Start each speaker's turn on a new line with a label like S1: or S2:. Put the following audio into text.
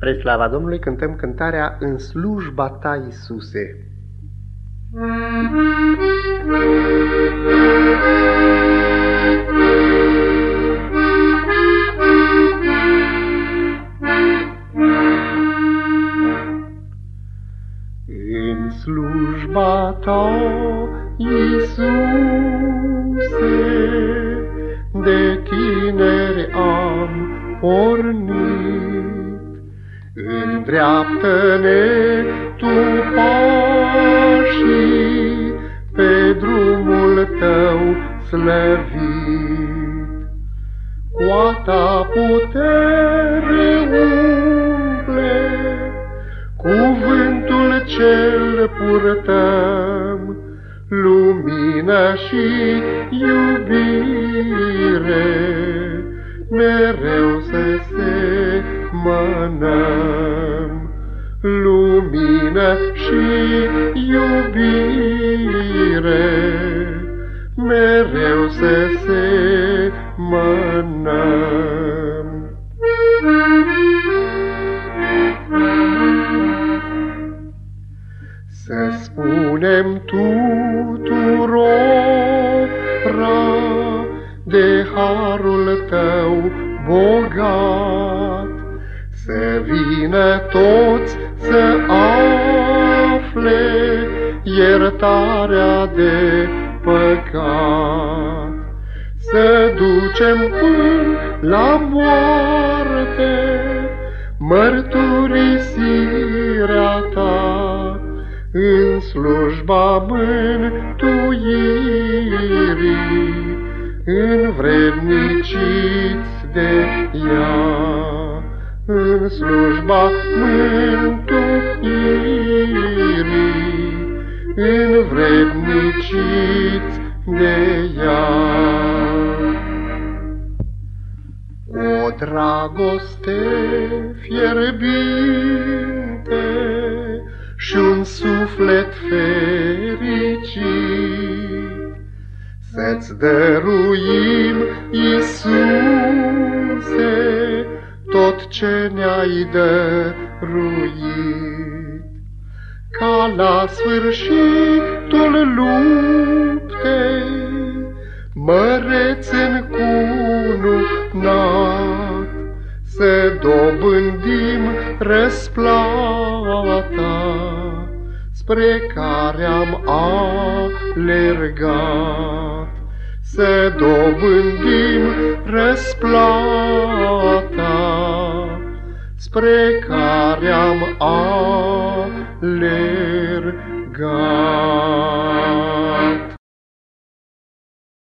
S1: Spre slava Domnului cântăm cântarea În slujba ta, Iisuse. În slujba ta, Iisuse, de tineri am pornit, Îndreaptă-ne tu pașii pe drumul tău slăvit. Cu a ta putere umple, cuvântul cel purtăm, lumină și iubire, mereu să se mănăm. Lumină și iubire, mereu să se mănăm. Să spunem tuturora de harul tău bogat, să vină toți să afle iertarea de păcat. Să ducem până la moarte mărturisirea ta în slujba mântuirii, învredniciți de ea în slujba mântuirii, învredniciți de ea. O dragoste fierbinte și un suflet fericit, Să-ți dăruim, Iisuse, tot ce ne-ai dăruit. Ca la sfârșitul luptei, măreț în cununat, să dobândim răsplata spre care am alergat. Să dobândim răsplata spre care am alergat.